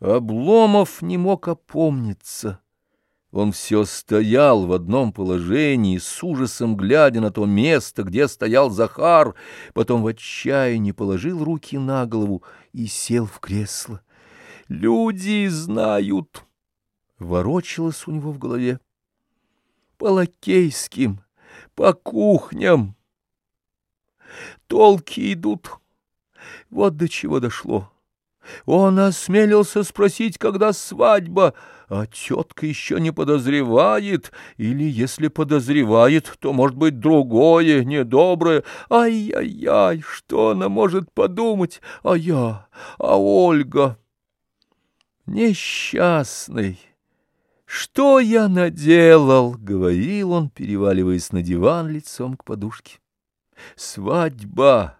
Обломов не мог опомниться. Он все стоял в одном положении, с ужасом глядя на то место, где стоял Захар, потом в отчаянии положил руки на голову и сел в кресло. «Люди знают!» — ворочалось у него в голове. «По лакейским, по кухням. Толки идут. Вот до чего дошло». Он осмелился спросить, когда свадьба, а тетка еще не подозревает, или, если подозревает, то, может быть, другое, недоброе. Ай-яй-яй, что она может подумать? А я, а Ольга? Несчастный! Что я наделал? — говорил он, переваливаясь на диван лицом к подушке. Свадьба!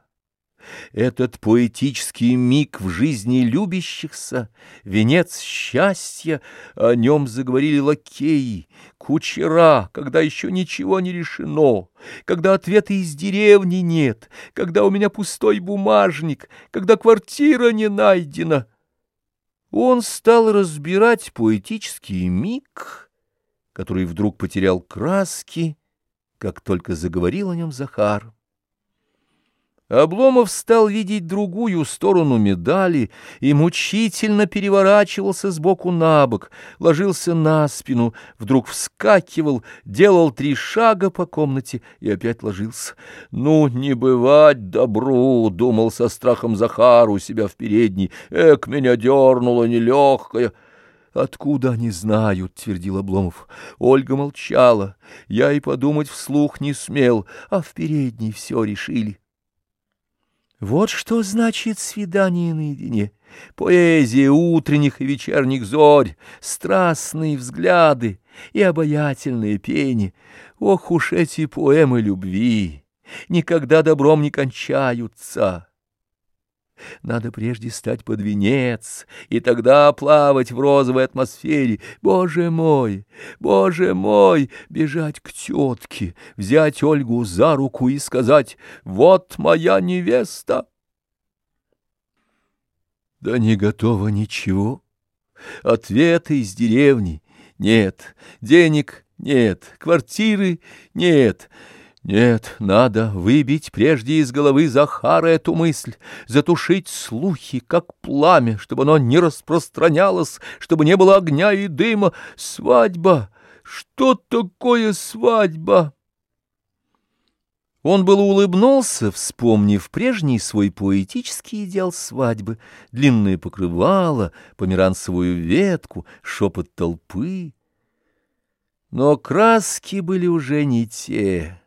Этот поэтический миг в жизни любящихся, венец счастья, о нем заговорили лакеи, кучера, когда еще ничего не решено, когда ответа из деревни нет, когда у меня пустой бумажник, когда квартира не найдена. Он стал разбирать поэтический миг, который вдруг потерял краски, как только заговорил о нем Захар. Обломов стал видеть другую сторону медали и мучительно переворачивался сбоку на бок, ложился на спину, вдруг вскакивал, делал три шага по комнате и опять ложился. «Ну, не бывать добру!» — думал со страхом Захар у себя в передней. «Эк, меня дернуло нелегкое!» «Откуда они знают?» — твердил Обломов. Ольга молчала. Я и подумать вслух не смел, а в передней все решили. Вот что значит свидание наедине. Поэзия утренних и вечерних зорь, страстные взгляды и обаятельное пение. Ох уж эти поэмы любви, никогда добром не кончаются. Надо прежде стать под венец, и тогда плавать в розовой атмосфере. Боже мой, боже мой, бежать к тетке, взять Ольгу за руку и сказать «Вот моя невеста». Да не готово ничего. Ответы из деревни нет, денег нет, квартиры нет — нет, надо выбить прежде из головы Захара эту мысль, затушить слухи, как пламя, чтобы оно не распространялось, чтобы не было огня и дыма. Свадьба! Что такое свадьба? Он было улыбнулся, вспомнив прежний свой поэтический идеал свадьбы, длинное покрывало, померанцевую ветку, шепот толпы. Но краски были уже не те.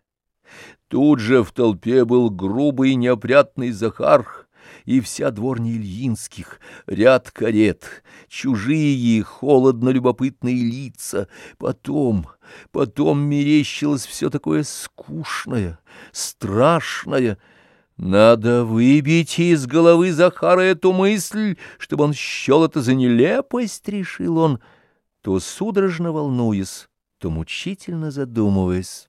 Тут же в толпе был грубый неопрятный Захар и вся дворня Ильинских, ряд карет, чужие холодно-любопытные лица. Потом, потом мерещилось все такое скучное, страшное. Надо выбить из головы Захара эту мысль, чтобы он счел это за нелепость, решил он, то судорожно волнуясь, то мучительно задумываясь.